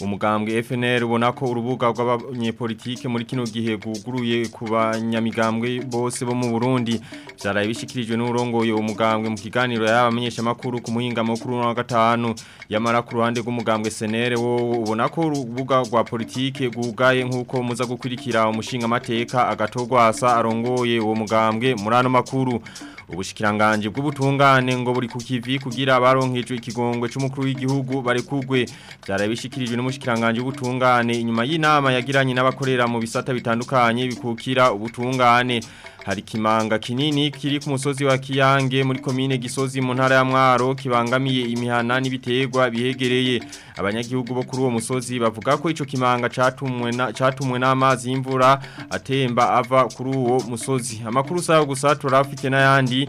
umugambwe FNL ubona ko urubuga rw'abanyepolitike muri kino gihe guguruye ku banyamigambwe bose bo mu Burundi byaraye bishikirijwe n'urongoye umugambwe mu kiganiro yabamenyesha makuru ku muhinga mukuru wa gatanu yamara ku ruhande rw'umugambwe SNL wo ubona ko urubuga rwa politike gugaye nkuko muza gukurikira umushinga mateka agatogwasa arongoye uwo mugambwe muri ano makuru ubushikiranganje bw'ubutungane ngo buri kukivi kugira baronkejwe ikigongo cy'umukuru w'igihugu barekugwe byarabishikirijwe n'umushikiranganje w'ubutungane inyuma y'inama yagiranye n'abakorera mu bisata bitandukanye bikukira ubutungane hari kimanga kinini kiri ku musozi wa kiyange muri komine gisozi mu ntara ya mwaro kibangamiye imihana n’ibitegwa bihegereye abanyagihugu bo kuri uwo musozi bavuga ko icyo kimanga cyatumwe n'amazi y'imvura atemba ava kuri uwo musozi amakuru Sa gusa afite n'ayandi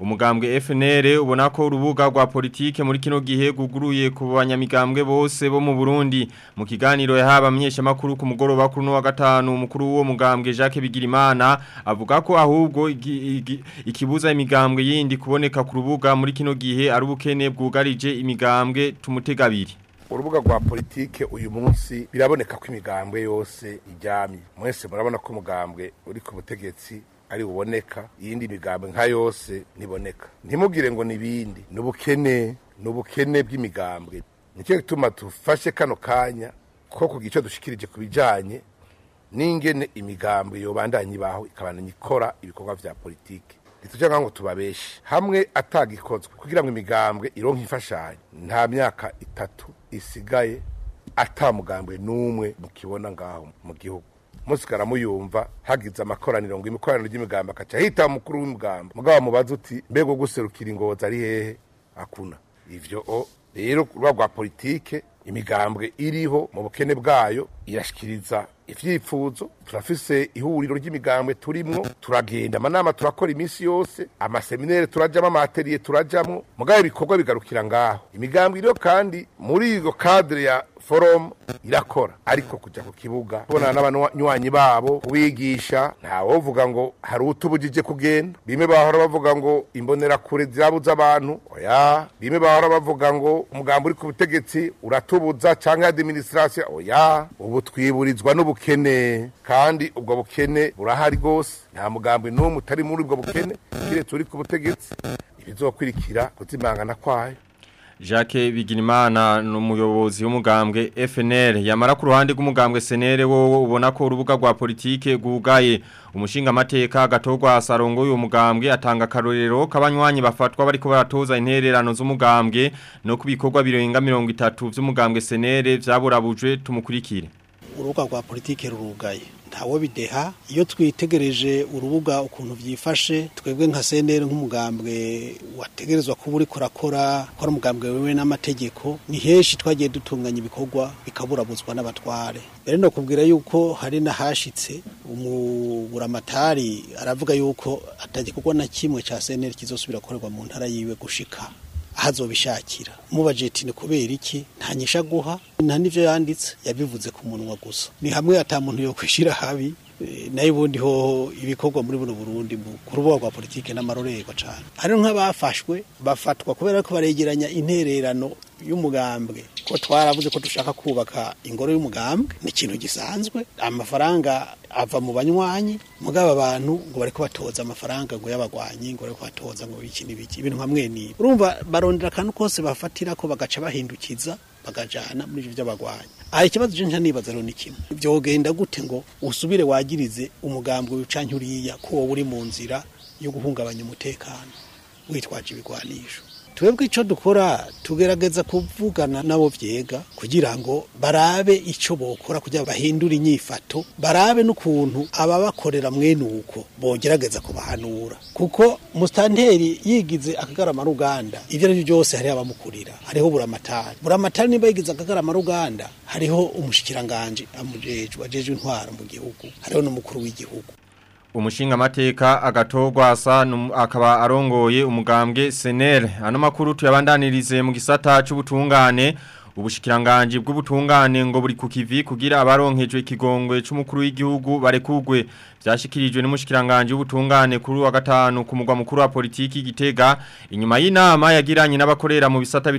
umugambwe FNL ubona ko urubuga rwa politike muri kino gihe guguruye ku banyamigambwe bose bo mu Burundi mu kiganiro yahaba myesha makuru ku mugoroba kuri no wa gatanu umukuru w’uwo mugambwe Jacques Bigirimana avuga ko ahubwo ikibuza imigambwe yindi kuboneka ku rubuga muri kino gihe ari ubukene bwugarije imigambwe tumutegabiri urubuga rwa politike uyu munsi biraboneka ko imigambwe yose ijyamye mwese murabona ko umugambwe uri ku butegetsi ari buboneka iyindi migambi nka yose ntiboneka ntimubwire ngo n'ibindi nubukene n’ubukene ni ubukene bw'imigambwe nicyo gituma dufashe kano kanya ko kugira icyo dushikirije ku bijyanye n'ingene imigambwe yobandanya ibaho ikabandanya ikora ibikorwa bya politiki ntitujya ngo tubabeshe hamwe atagikozwe kugira ngo imigambwe ironke imfashanyo nta myaka itatu isigaye atamugambwe n'umwe mukibona ngaho mu gihugu musigara muyumva hagize amakoraniro ngo imikoranire ry'imigamba akaca ahita umukuru w'imigamba mugabo mubaza uti mbego guserukira ingozi ari hehe akuna ivyo o oh, rero rwa politike imigambwe iriho mu bukene bwayo irashyikiriza ibyifuzo turafise ihuriro ry'imigambwe turimo turagenda amanama turakora iminsi yose amaseminere turajamwo amateriye turajyamo mugabo ibikorwa bigarukira ngaho imigambwe iriho kandi muri iyo kadire ya foromu irakora ariko kujya ku kibuga kubonana n'abanywanyi babo kubigisha ntawe uvuga ngo hari utubugije kugenda bimwe bahora bavuga ngo imbonerakure zirabuza abantu oya bimwe bahora bavuga ngo umugambi uri ku butegetsi uratubuza cyangwa adiminisitirasiyo oya ubu twiburizwa n'ubukene kandi ubwo bukene burahari rwose nta mugambi n'umwe utari muri ubwo bukene keretse uri ku butegetsi ibizokurikira kuzimbangana kwayo Jacques Bigirimana n’umuyobozi w'umugambwe FNL yamara ku ruhande rw'umugambwe senere wowe ubona ko urubuga rwa politike gugaye umushinga amateka gatogwa sarongo uyu mugambwe atanga karorero kabanywanyi bafatwa bariko baratoza intererano z'umugambwe no kubikorwa birenga 30 by'umugambwe senere byaburabujwe tumukurikire urubuga rwa politike rurugaye ntawo bideha iyo twitegereje urubuga ukuntu byifashe twebwe nka Senderi nk'umugambwe wategerezwa kuba uri kurakora kora umugambwe wemewe n'amategeko ni henshi twagiye dutunganya ibikorwa bikaburabuzwa n'abatware mbere no kubwira yuko hari n'ahashyitse umuburamatari aravuga yuko atagikorwa na kimwe cya Senderi kizosubira gukorerwa mu ntara yiwe gushika ahazobishakira mubaje ati ni kubera iki nta nyisha guha nta n'ibyo yanditse yabivuze ku munwa gusa ni hamwe ata muntu yokwishira habi Eh, nayo ubundi hoho ibikorwa muri buno burundi mu rubuga rwa politiki n'amarorerwa cyane hari nk'abafashwe bafatwa kubera ko baregeranya intererano y'umugambwe ko twaravuze ko dushaka kubaka ingoro y'umugambwe ni ikintu gisanzwe amafaranga ava mu banywanyi mugaba abantu ngo bari kubatoza amafaranga ngo y'abagwanyi ngo bari kubatoza ngo biki n'ibiki ibintu nka mweni urumva barondera akantu kose bafatira ko bagaca bahindukiza bakajana muri ibyo by'abagwanyi aha ikibazo nca nibaza rero ni kimwe byogenda gute ngo usubire wagirize umugambwe wica ko uri mu nzira yo guhungabanya umutekano witwaje ibigwanisho twebwe icyo dukora tugerageza kuvugana nabo byega kugira ngo barabe icyo bokora kugira ngo bahindure inyifato barabe n'ukuntu ababakorera mwene uko bogerageza kubahanura kuko musitanteri yigize akagarama-ruganda ibyo ari byo byose hariho abamukurira hariho buramatari buramatari niba yigize akagarama hariho umushyikiranganje amujejwe ajejwe Intwara mu gihugu hariho n'umukuru w'igihugu umushinga amateka agatogwasa akaba arongoye umugambwe senere ano makuru tuyabandanirize mu gisata cy'ubutungane Ubushikiranganji bw'ubutungane ngo buri kukivi kugira abaronkejwe ikigongwe cy’umukuru w'igihugu barekugwe byashikirijwe n'umushikiranganje w'ubutungane kuri wa gatanu ku mugwa mukuru wa politiki gitega inyuma y'inama yagiranye n'abakorera mu bisata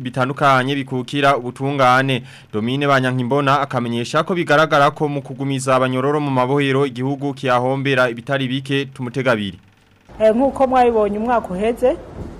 bitandukanye bikukira ubutungane Domine Banyankimbona akamenyesha ko bigaragara ko mu kugumiza abanyororo mu mabohero igihugu kiyahombera ibitari bike tumutegabiri eh, nk'uko mwabibonye umwaka uheze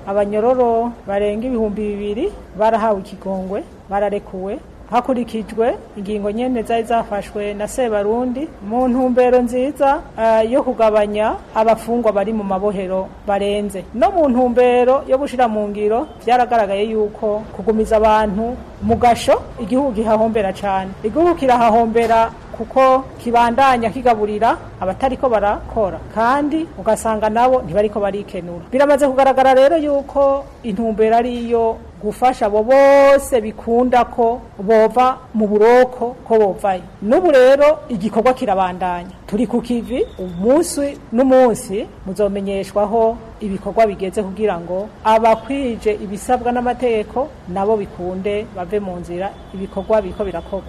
abanyororo barenga ibihumbi bibiri barahawe ikigongwe bararekuwe hakurikijwe ingingo nyene zari zafashwe na Sebarundi mu ntumbero nziza uh, yo kugabanya abafungwa bari mu mabohero barenze no mu ntumbero yo gushira mu ngiro byaragaragaye yuko kugumiza abantu mu gasho igihugu gihahombera cyane igihugu kirahahombera kuko kibandanya kigaburira abatariko barakora kandi ugasanga nabo ntibariko barikenura biramaze kugaragara rero yuko intumbero ariyo gufasha abo bose bikunda ko bova mu buroko ko bovayo n'ubu rero igikorwa kirabandanya turi ku kivi umunsi n'umunsi muzomenyeshwaho ibikorwa bigeze kugira ngo abakwije ibisabwa n'amategeko nabo bikunde bave mu nzira ibikorwa biko birakorwa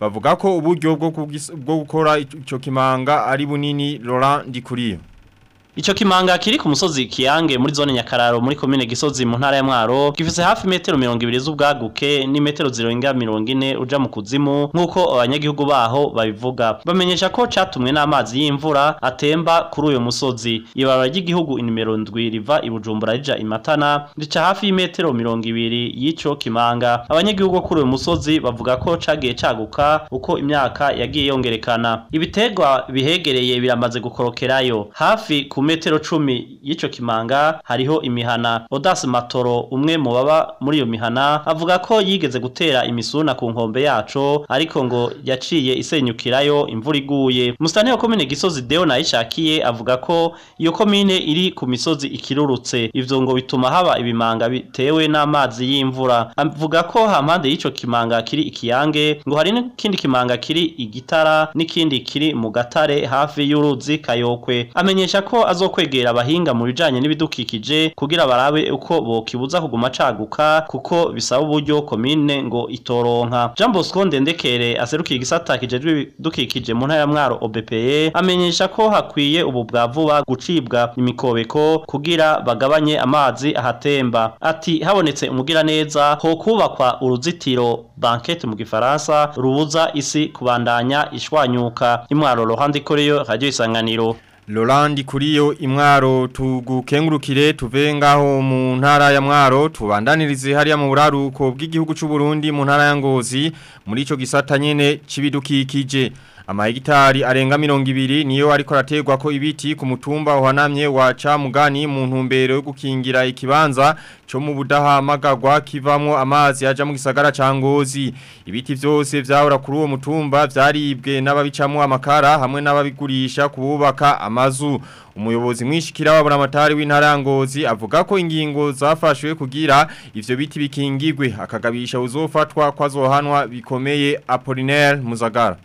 bavuga ko uburyo bwo gukora icyo kimanga ari bunini Laurent Ndikuriye Ico kimanga kiri ku musozi Kiyange muri zone Nyakararo muri komine Gisozi mu ntara ya Mwaro gifise hafi metero 200 z'ubwaguke ni metero zirenga ine uja mu kuzimu nkuko abanyagihugu baho babivuga bamenyesha ko catumwe n'amazi y'imvura atemba kuri uyo musozi ibara ry'igihugu inimero ndwi riva ibujumbura rija imatana rica hafi y'imetero ibiri y'ico kimanga abanyagihugu kuri uyo musozi bavuga ko cagiye caguka uko imyaka yagiye yongerekana ibitegwa bihegereye biramaze gukorokerayo hafi ku ku metero cumi y'icyo kimanga hariho imihana odasi matoro umwe mu baba muri iyo mihana avuga ko yigeze gutera imisuna ku nkombe yacu ariko ngo yaciye isenyukirayo imvura iguye musitani wa komine gisozi deo nayishakiye avuga ko iyo komine iri ku misozi ikirurutse ibyo ngo bituma haba ibimanga bitewe n'amazi y'imvura avuga ko hampande y'icyo kimanga kiri ikiyange ngo hari n'ikindi kimanga kiri igitara n'ikindi kiri mu gatare hafi y'uruzi kayokwe amenyesha ko azokwegera abahinga mu bijanye n'ibidukikije kugira barabe uko bokibuza kuguma caguka kuko bisaba uburyo komine ngo itoronka Jean Bosco Ndendekere aserukiye igisata kijejwe ibidukikije mu ntara ya Mwaro OBPE amenyesha ko hakwiye ubu bwa vuba gucibwa imikobeko kugira bagabanye amazi ahatemba ati habonetse umugiraneza ho kubakwa uruzitiro bankete mu gifaransa rubuza isi kubandanya ishwanyuka imwaro Laurent Koreyo radio isanganiro Lorandi kuriyo imwaro tugukengurukire tuve ngaho mu ntara ya mwaro tubandanirize hariya mu buraruko bw'igihugu cy'u Burundi mu ntara ya Ngozi muri ico gisata nyene cibidukikije amahegitari arenga mirongo ibiri niyo ariko arategwa ko ibiti ku mutumba uhanamye wa camugani mu ntumbero yo gukingira ikibanza cyo mu budahamagagwa kivamo amazi ajya mu gisagara cya ngozi ibiti byose byahora kuri uwo mutumba byaribwe n'ababicamo amakara hamwe n'ababigurisha kububaka amazu umuyobozi mwishikira wa buramatari w'intara ngozi avuga ko ingingo zafashwe kugira ivyo biti bikingigwe akagabisha uzofatwa kwazohanwa bikomeye Apollinaire Muzagara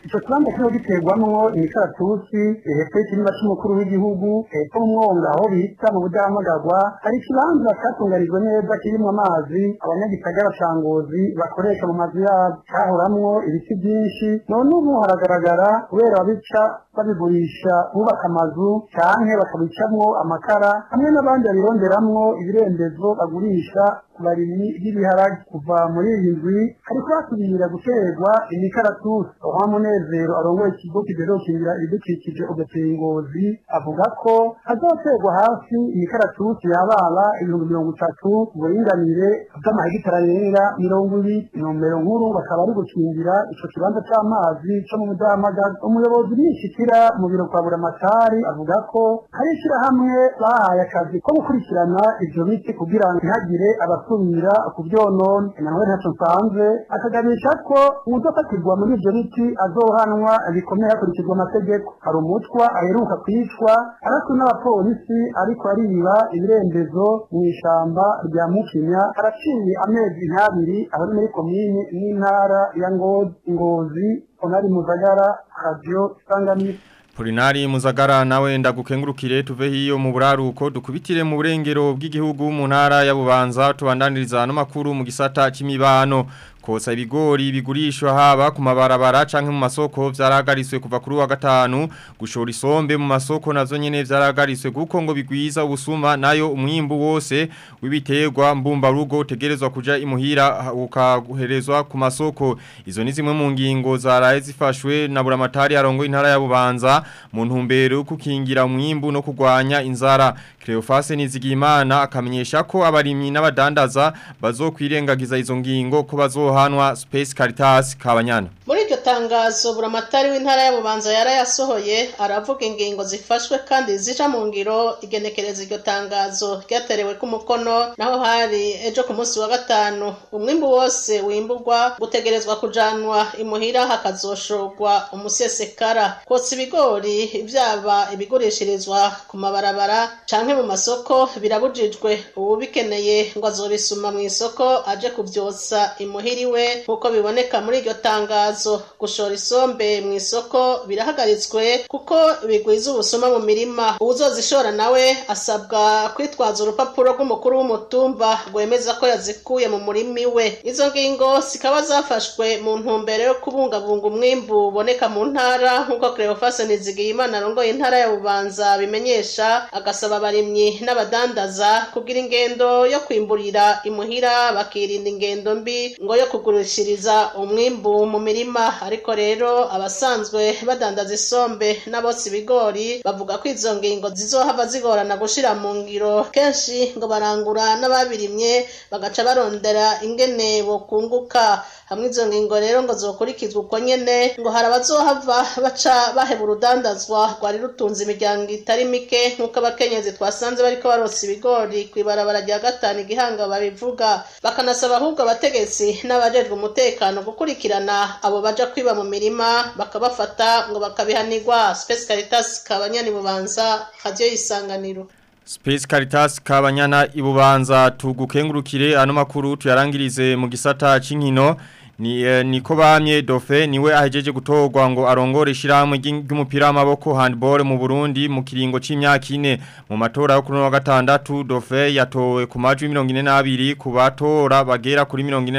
icyo kibanza kiriho giterwamwo imikaratusi hepfo na cy'umukuru w'igihugu hepfo mu aho bita mu budahamagagwa hari ikibanza cyatunganijwe neza kirimo amazi abanyagisagara cangozi bakoresha mu mazu yabo cyahoramwo ibiti byinshi none ubu haragaragara kubera ababica babigurisha bubaka amazu cyane bakabicamwo amakara hamwe n'abandi babironderamwo ibirembezo bagurisha barimyi b'ibiharage kuva muri iyi ndwi ariko hasubira guterwa imikaratusi uwamunezero arongoye ikigo kizokingira ibidukikije ugatengozi avuga ko hazoterwa hasi imikaratusi yabara ibihumbi mirongo itatu uburinganire bw'amahegitari yera mirongo ibiri inomero nkuru bakaba ari gukingira icyo kibanza c'amazi co mu mudamagaza umuyobozi w'ishikira mu biro kwa buramatari avuga ko hari ishirahamwe bahaye akazi ko gukurikirana ivyo biti kugira ntihagire abas asubira ku byonona emmanuel ntacu nsanze akaganisha ko uwudafatirwa muri ibyo biti azohanwa bikomeye hakurikijwe amategeko hari umutwa aheruka kwicwa araswe n'abapolisi ariko ariba ibirembezo mu ishyamba rya mukinya araciye amezi nk'abiri abari muri komini n'intara ya ngozi ngozi onari muzagara radiyo isanganiro polinari muzagara nawe ndagukengurukire tuve hiyo mu buraruko dukubitire mu burengero bw'igihugu mu ntara ya bubanza tubandaniriza no makuru mu gisata cy'imibano kosa ibigori bigurishwa haba ku mabarabara canke mu masoko vyaragariswe kuva kuri wa gatanu gushora isombe mu masoko nazo nyene vyaragariswe guko ngo bigwiza ubusuma nayo umwimbu wose w'ibiterwa mbumba rugo utegerezwa kuja imuhira ukaguherezwa ku masoko izo ni zimwe mu ngingo zaraye zifashwe na buramatari arongo intara ya bubanza mu ntumbero kukingira umwimbu no kugwanya inzara Cleophas Nizigimana akamenyesha ko abarimyi n'abadandaza bazokwirengagiza izo ngingo ko bazoha hanwa Space Caritas Kabanyana iryo tangazo buramatari w'intara y'abubanza yarayasohoye aravuga ingingo zifashwe kandi zija mu ngiro igenekereza iryo tangazo ryaterewe ku mukono naho hari ejo ku munsi wa gatanu umwimbu wose wimbugwa gutegerezwa kujanwa imuhira hakazoshorwa umusesekara kotsa ibigori byaba ibigurishirizwa ku mabarabara canke mu masoko birabujijwe uwubikeneye ngo azobisuma mu isoko aje kubyotsa imuhira iwe nk'uko biboneka muri iryo tangazo gushora isombe mu isoko birahagaritswe kuko bigwiza ubusuma mu mirima uwuzozishora nawe asabwa kwitwaza urupapuro rw'umukuru w'umutumba rwemeza ko yazikuye mu murima iwe izo ngingo zikaba zafashwe mu ntumbero yo kubungabunga umwimbu uboneka mu ntara nk'uko Cleophas Nizigiyimana arongoye intara ya Bubanza bimenyesha agasaba abarimyi n'abadandaza kugira ingendo yo kwimburira imuhira bakirinda ingendo mbi ngo yo kugurishiriza umwimbu mu mirima ariko rero abasanzwe badandaza isombe n'abotsa ibigori bavuga ko izo ngingo zizohava zigorana gushyira mu ngiro kenshi ngo barangura n'ababirimye bagaca barondera ingene bokunguka hamwe izo ngingo rero ngo zokurikizwa uko nyene ngo hari abazohava baca baheba urudandazwa rwari rutunze imiryango itari mike nk'uko abakenyezi twasanze bariko barotsa ibigori kw'ibarabara rya gatanu igihanga babivuga bakanasaba ahubwo abategetsi n'abajejwe umutekano gukurikirana abo baje bajya kwiba mu mirima bakabafata ngo bakabihanirwa sipesi karitasi kabanyani bubanza radiyo y'isanganiro Space Caritas kabanyana ibubanza tugukengurukire ano makuru tuyarangirize mu gisata cinkino Eh, ni ko bamye dofe niwe ahejeje gutogwa ngo arongore ishyirahamwe ry'umupira w'amaboko handiboro mu burundi mu kiringo cy'imyaka ine mu matora yo kuri wa gatandatu dofe yatowe ku majwi mirongo ine n'abiri ku batora bagera kuri mirongo ine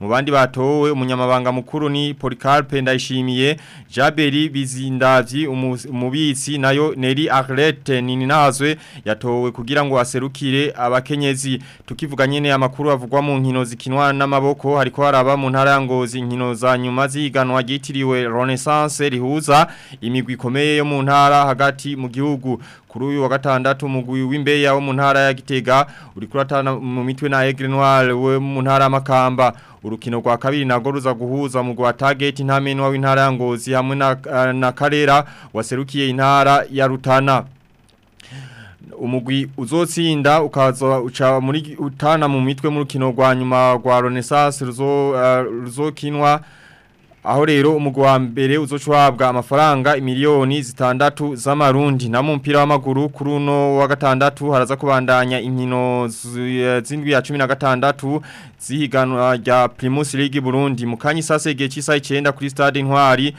mu bandi batowe umunyamabanga mukuru ni policarpe ndayishimiye jaberi bizindabyi umubitsi nayo neri nini nazwe yatowe kugira ngo aserukire abakenyezi tukivuga nyine amakuru avugwa mu nkino zikinwa n'amaboko hariko hari turaba mu ntara ngozi inkino za nyuma ziganwa ryitiriwe Renaissance rihuza imigwi ikomeye yo mu ntara hagati mu gihugu kuri uyu wa gatandatu umugwi w'imbeya wo mu ya Gitega uri kuratana mu mitwe na Aigle Noir we mu Makamba. urukino rwa kabiri nago ruza guhuza mu gwa Target ntamenwa w'intara Ngozi hamwe na, eh, na Karera waserukiye intara ya Rutana umugwi uzotsinda ukaza uca muri utana mu mitwe mu rukino rwa nyuma rwa Renaissance ruzo eh, ruzokinwa aho rero umugwi wa mbere uzocuhabwa amafaranga miliyoni zitandatu z'amarundi na mu mpira w'amaguru kuri uno wa gatandatu haraza kubandanya inkino eh, z'indwi ya 16 zihiganwa ya Primus League Burundi mu kanyi sase gihe cy'isa 9 kuri Stade Intwari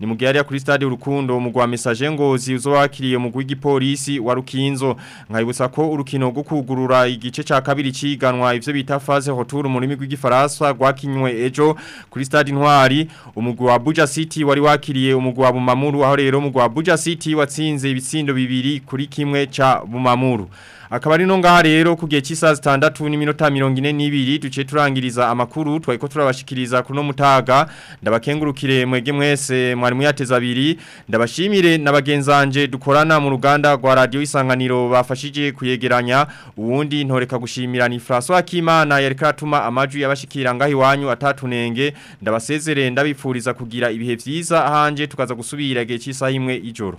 ni mu gihe hariya kuri stade Urukundo mugwa Message Ngozi uzowakiriye mugwi igipolisi wa Rukinzo nkayibutsa ko urukino rwo kugurura igice ca kabiri ciganwa ivyo bita phase retour mu rurimi rw'igifaransa rwakinywe ejo kuri stade Intwari umugwi wa Buja City wari wa yakiriye umugwa bumamuru aho rero umugwa Buja City watsinze ibitsindo bibiri kuri kimwe cha bumamuru akaba ari no ngaha rero ku gihe cy'isaha zitandatu n'iminota mirongo ine n'ibiri duciye turangiriza amakuru twari turabashikiriza kuno mutaga ndabakengurukire mwege mwese mwarimu yateza abiri ndabashimire na bagenzanje dukorana mu ruganda rwa radio isanganiro bafashije kuyegeranya ubundi ntoreka gushimira ni francois kimana yari karatuma amajwi yabashikira ngaho iwanyu atatunenge ndabasezere ndabifuriza kugira ibihe byiza hanje tukaza gusubira igihe cy'isaha imwe ijoro